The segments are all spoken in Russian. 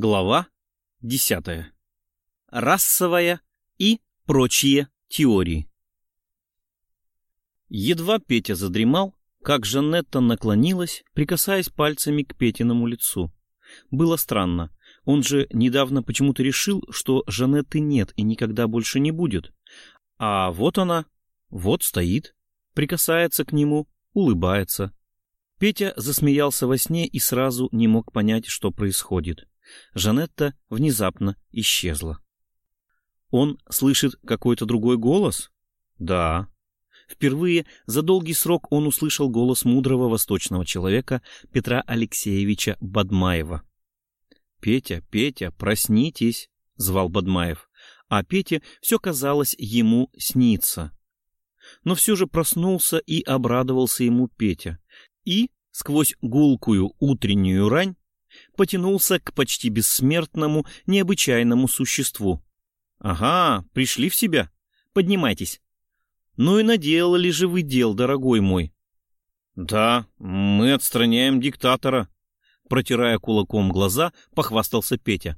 Глава 10. Расовая и прочие теории. Едва Петя задремал, как Жанетта наклонилась, прикасаясь пальцами к Петиному лицу. Было странно. Он же недавно почему-то решил, что Жанетты нет и никогда больше не будет. А вот она, вот стоит, прикасается к нему, улыбается. Петя засмеялся во сне и сразу не мог понять, что происходит. Жанетта внезапно исчезла. Он слышит какой-то другой голос? Да. Впервые за долгий срок он услышал голос мудрого восточного человека Петра Алексеевича Бадмаева. «Петя, Петя, проснитесь!» — звал Бадмаев. А Пете все казалось ему снится. Но все же проснулся и обрадовался ему Петя. И, сквозь гулкую утреннюю рань, потянулся к почти бессмертному, необычайному существу. «Ага, пришли в себя. Поднимайтесь». «Ну и наделали же вы дел, дорогой мой». «Да, мы отстраняем диктатора», — протирая кулаком глаза, похвастался Петя.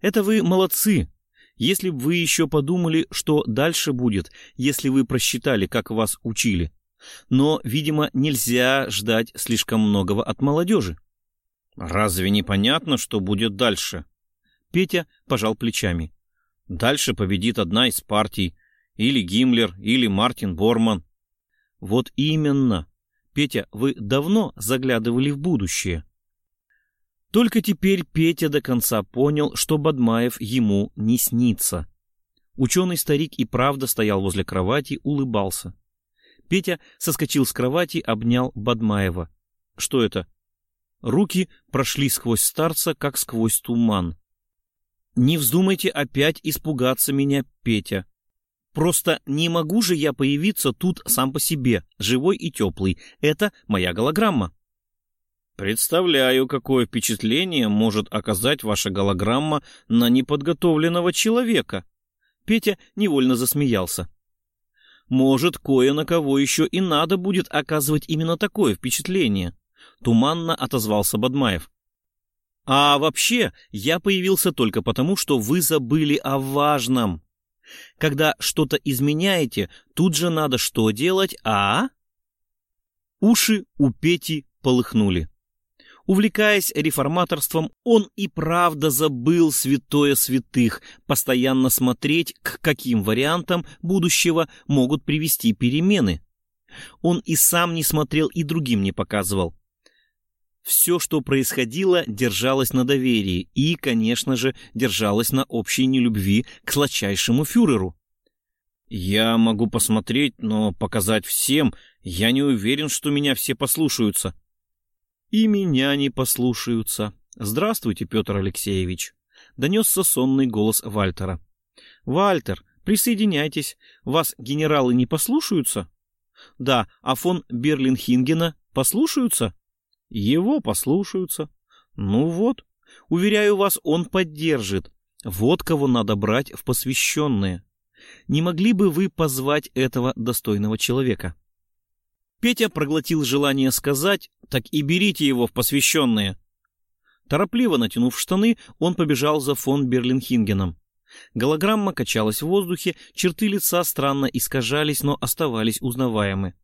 «Это вы молодцы. Если бы вы еще подумали, что дальше будет, если вы просчитали, как вас учили. Но, видимо, нельзя ждать слишком многого от молодежи. Разве не понятно, что будет дальше? Петя пожал плечами. Дальше победит одна из партий. Или Гиммлер, или Мартин Борман. Вот именно. Петя, вы давно заглядывали в будущее. Только теперь Петя до конца понял, что Бадмаев ему не снится. Ученый старик и правда стоял возле кровати, улыбался. Петя соскочил с кровати, обнял Бадмаева. Что это? Руки прошли сквозь старца, как сквозь туман. «Не вздумайте опять испугаться меня, Петя. Просто не могу же я появиться тут сам по себе, живой и теплый. Это моя голограмма». «Представляю, какое впечатление может оказать ваша голограмма на неподготовленного человека». Петя невольно засмеялся. «Может, кое на кого еще и надо будет оказывать именно такое впечатление». — туманно отозвался Бадмаев. «А вообще, я появился только потому, что вы забыли о важном. Когда что-то изменяете, тут же надо что делать, а?» Уши у Пети полыхнули. Увлекаясь реформаторством, он и правда забыл святое святых, постоянно смотреть, к каким вариантам будущего могут привести перемены. Он и сам не смотрел, и другим не показывал. Все, что происходило, держалось на доверии и, конечно же, держалось на общей нелюбви к сладчайшему фюреру. «Я могу посмотреть, но показать всем я не уверен, что меня все послушаются». «И меня не послушаются. Здравствуйте, Петр Алексеевич», — донесся сонный голос Вальтера. «Вальтер, присоединяйтесь. Вас генералы не послушаются?» «Да, а фон Берлинхингена послушаются?» Его послушаются. Ну вот, уверяю вас, он поддержит. Вот кого надо брать в посвященные. Не могли бы вы позвать этого достойного человека? Петя проглотил желание сказать, так и берите его в посвященные. Торопливо натянув штаны, он побежал за фон Берлинхингеном. Голограмма качалась в воздухе, черты лица странно искажались, но оставались узнаваемы.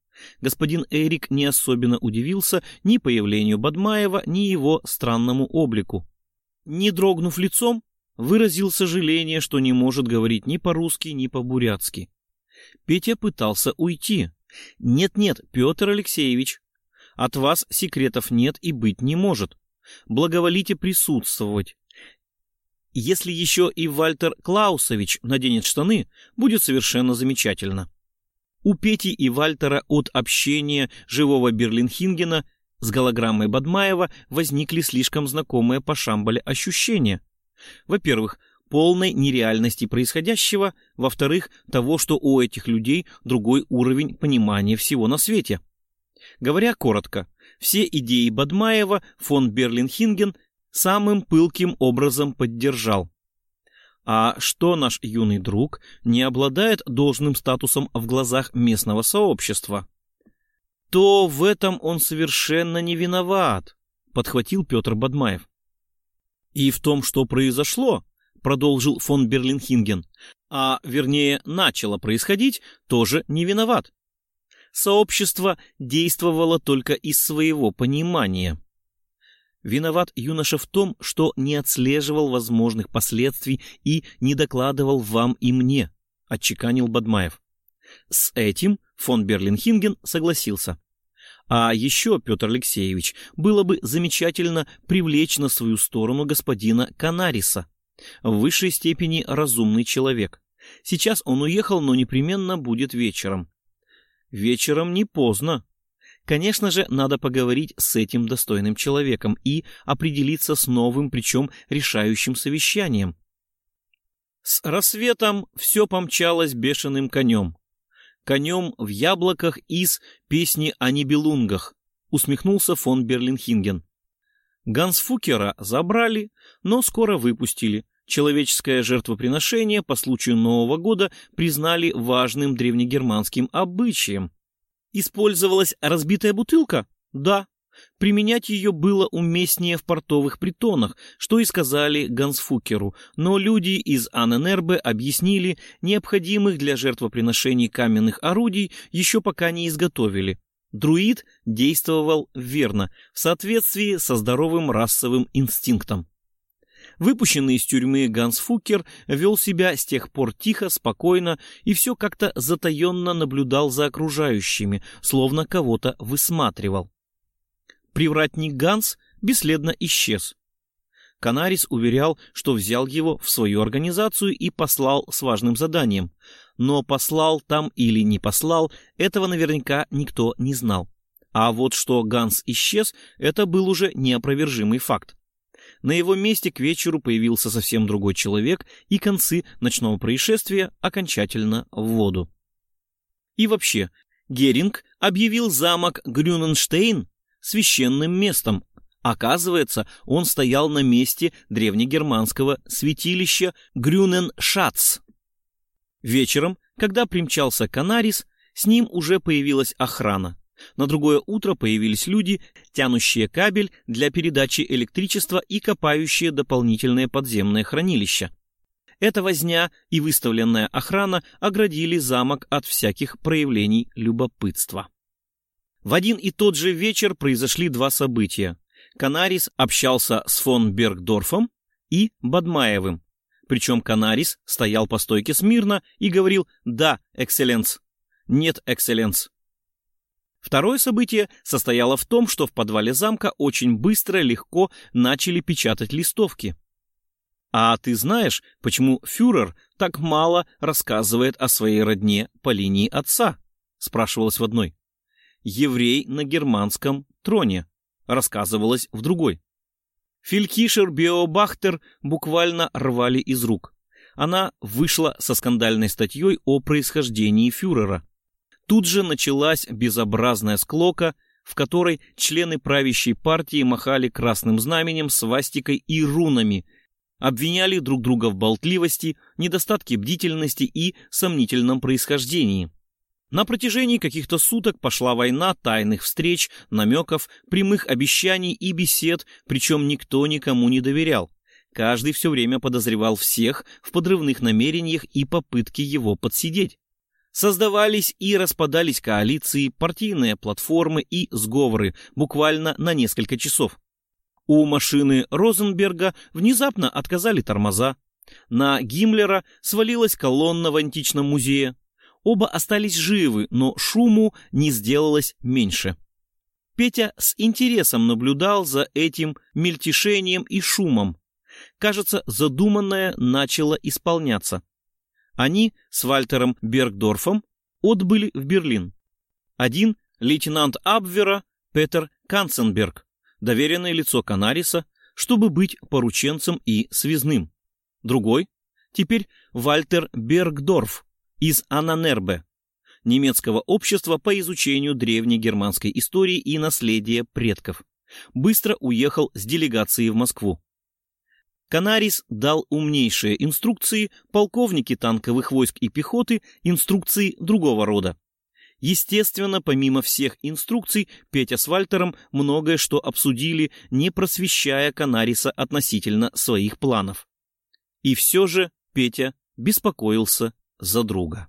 Господин Эрик не особенно удивился ни появлению Бадмаева, ни его странному облику. Не дрогнув лицом, выразил сожаление, что не может говорить ни по-русски, ни по-бурятски. Петя пытался уйти. «Нет-нет, Петр Алексеевич, от вас секретов нет и быть не может. Благоволите присутствовать. Если еще и Вальтер Клаусович наденет штаны, будет совершенно замечательно». У Пети и Вальтера от общения живого Берлинхингена с голограммой Бадмаева возникли слишком знакомые по Шамбале ощущения. Во-первых, полной нереальности происходящего, во-вторых, того, что у этих людей другой уровень понимания всего на свете. Говоря коротко, все идеи Бадмаева фон Берлинхинген самым пылким образом поддержал. А что наш юный друг не обладает должным статусом в глазах местного сообщества? То в этом он совершенно не виноват, подхватил Петр Бадмаев. И в том, что произошло, продолжил фон Берлинхинген, а вернее начало происходить, тоже не виноват. Сообщество действовало только из своего понимания. Виноват юноша в том, что не отслеживал возможных последствий и не докладывал вам и мне, отчеканил Бадмаев. С этим фон Берлинхинген согласился. А еще, Петр Алексеевич, было бы замечательно привлечь на свою сторону господина Канариса. В высшей степени разумный человек. Сейчас он уехал, но непременно будет вечером. Вечером не поздно. Конечно же, надо поговорить с этим достойным человеком и определиться с новым, причем решающим совещанием. С рассветом все помчалось бешеным конем конем в яблоках из «Песни о небелунгах», усмехнулся фон Берлинхинген. Гансфукера забрали, но скоро выпустили. Человеческое жертвоприношение по случаю Нового года признали важным древнегерманским обычаем. Использовалась разбитая бутылка? Да. Применять ее было уместнее в портовых притонах, что и сказали Гансфукеру, но люди из Анненербе объяснили, необходимых для жертвоприношений каменных орудий еще пока не изготовили. Друид действовал верно, в соответствии со здоровым расовым инстинктом. Выпущенный из тюрьмы Гансфукер вел себя с тех пор тихо, спокойно и все как-то затаенно наблюдал за окружающими, словно кого-то высматривал привратник Ганс бесследно исчез. Канарис уверял, что взял его в свою организацию и послал с важным заданием. Но послал там или не послал, этого наверняка никто не знал. А вот что Ганс исчез, это был уже неопровержимый факт. На его месте к вечеру появился совсем другой человек, и концы ночного происшествия окончательно в воду. И вообще, Геринг объявил замок Грюненштейн священным местом. Оказывается, он стоял на месте древнегерманского святилища Грюненшац. Вечером, когда примчался Канарис, с ним уже появилась охрана. На другое утро появились люди, тянущие кабель для передачи электричества и копающие дополнительное подземное хранилище. Эта возня и выставленная охрана оградили замок от всяких проявлений любопытства. В один и тот же вечер произошли два события. Канарис общался с фон Бергдорфом и Бадмаевым. Причем Канарис стоял по стойке смирно и говорил «Да, экселленс», «Нет, экселленс». Второе событие состояло в том, что в подвале замка очень быстро, легко начали печатать листовки. «А ты знаешь, почему фюрер так мало рассказывает о своей родне по линии отца?» — спрашивалось в одной еврей на германском троне, рассказывалось в другой. Филькишер Биобахтер буквально рвали из рук. Она вышла со скандальной статьей о происхождении фюрера. Тут же началась безобразная склока, в которой члены правящей партии махали красным знаменем, свастикой и рунами, обвиняли друг друга в болтливости, недостатке бдительности и сомнительном происхождении. На протяжении каких-то суток пошла война тайных встреч, намеков, прямых обещаний и бесед, причем никто никому не доверял. Каждый все время подозревал всех в подрывных намерениях и попытке его подсидеть. Создавались и распадались коалиции, партийные платформы и сговоры буквально на несколько часов. У машины Розенберга внезапно отказали тормоза. На Гиммлера свалилась колонна в античном музее. Оба остались живы, но шуму не сделалось меньше. Петя с интересом наблюдал за этим мельтешением и шумом. Кажется, задуманное начало исполняться. Они с Вальтером Бергдорфом отбыли в Берлин. Один — лейтенант Абвера Петер Канценберг, доверенное лицо Канариса, чтобы быть порученцем и связным. Другой — теперь Вальтер Бергдорф, из Ананербе, немецкого общества по изучению древней германской истории и наследия предков. Быстро уехал с делегацией в Москву. Канарис дал умнейшие инструкции, полковники танковых войск и пехоты инструкции другого рода. Естественно, помимо всех инструкций, Петя с Вальтером многое что обсудили, не просвещая Канариса относительно своих планов. И все же Петя беспокоился за друга.